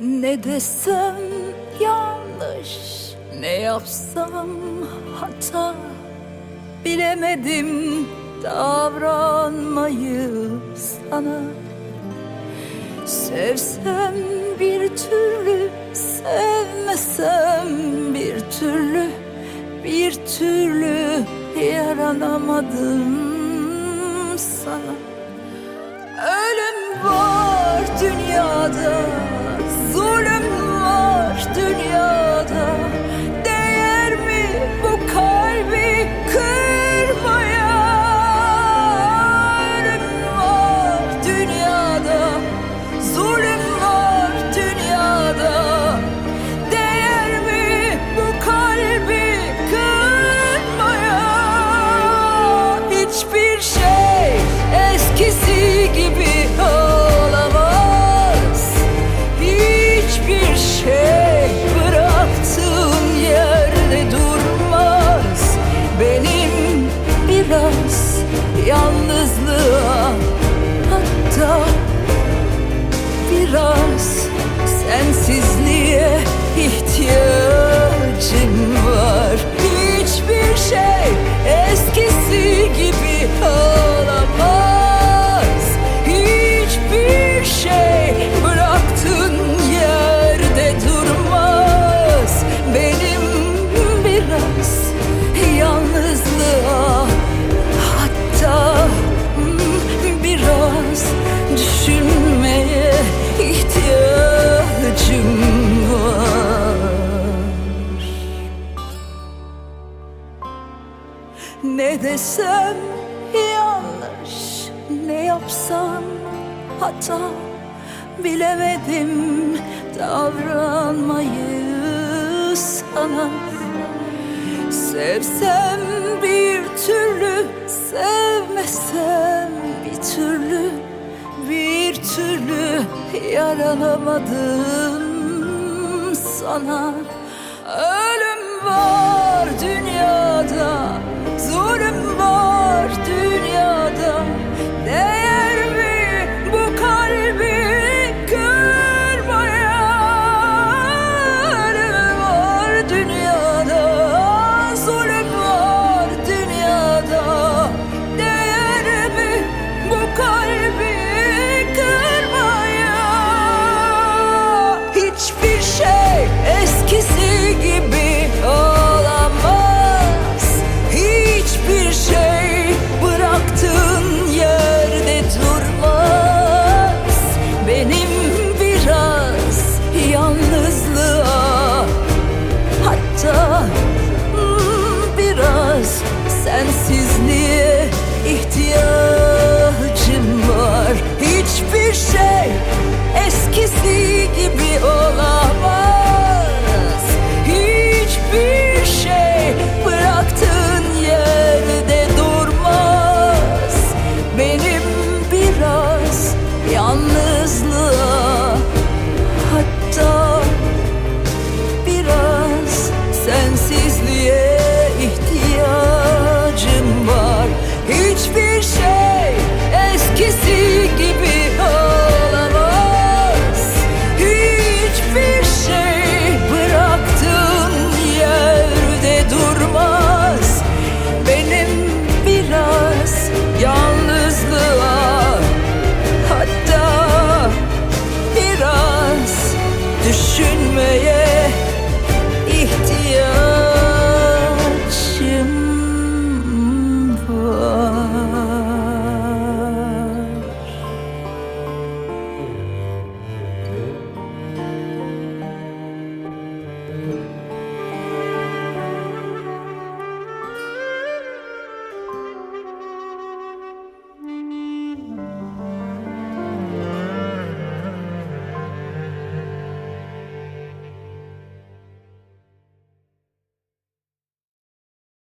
Ne desem yanlış Ne yapsam hata. Bilemedim davranmayı sana. Sevsem bir türlü Sevmesem bir türlü Bir türlü yaranamadım sana. Ölüm var dünyada dünyada. Zulüm var dünyada. Değer mi bu kalbi kırmaya? Hiçbir şey eskisi gibi olamaz. Hiçbir şey bıraktığım yerde durmaz. Benim biraz yalnızlığa biraz sensizliğe Ne desem yanlış Ne yapsam hata. Bilemedim davranmayı sana. Sevsem bir türlü Sevmesem bir türlü. Bir türlü yaranamadım sana. Ölüm var dünyada Zulüm